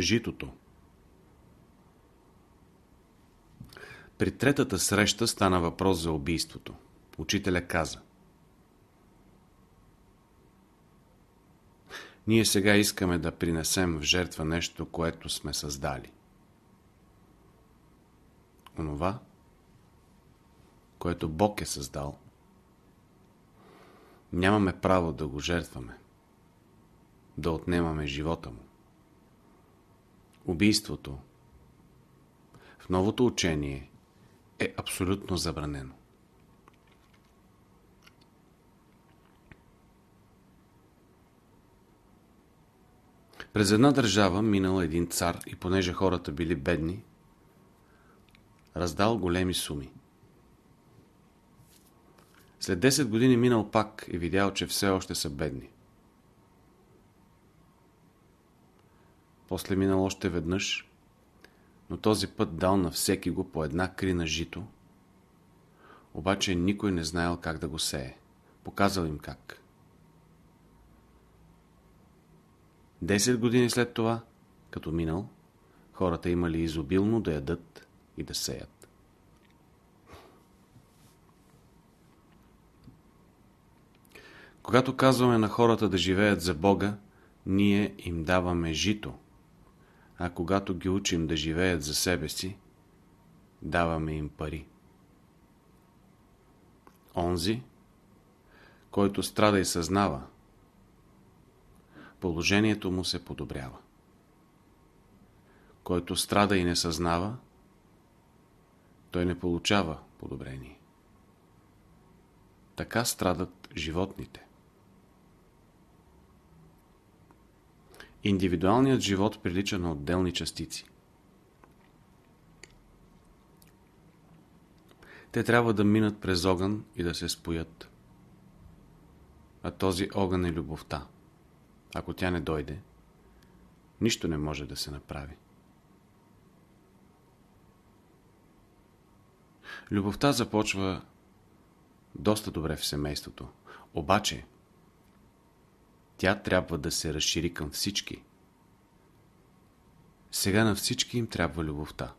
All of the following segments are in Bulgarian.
Житото При третата среща стана въпрос за убийството. Учителя каза Ние сега искаме да принесем в жертва нещо, което сме създали. Онова, което Бог е създал, нямаме право да го жертваме, да отнемаме живота му. Убийството в новото учение е абсолютно забранено. През една държава минал един цар и понеже хората били бедни, раздал големи суми. След 10 години минал пак и видял, че все още са бедни. После минал още веднъж, но този път дал на всеки го по една крина жито, обаче никой не знаел как да го сее. Показал им как. Десет години след това, като минал, хората имали изобилно да ядат и да сеят. Когато казваме на хората да живеят за Бога, ние им даваме жито, а когато ги учим да живеят за себе си, даваме им пари. Онзи, който страда и съзнава, положението му се подобрява. Който страда и не съзнава, той не получава подобрение. Така страдат животните. Индивидуалният живот прилича на отделни частици. Те трябва да минат през огън и да се споят. А този огън е любовта. Ако тя не дойде, нищо не може да се направи. Любовта започва доста добре в семейството. Обаче, тя трябва да се разшири към всички. Сега на всички им трябва любовта.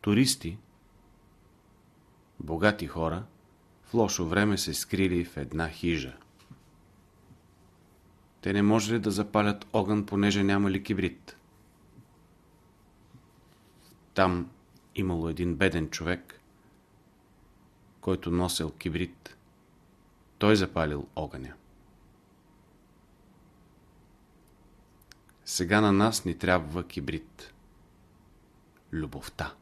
Туристи, богати хора, в лошо време се скрили в една хижа. Те не можели да запалят огън, понеже нямали кибрид. Там имало един беден човек, който носил кибрид. Той запалил огъня. Сега на нас ни трябва кибрид. Любовта.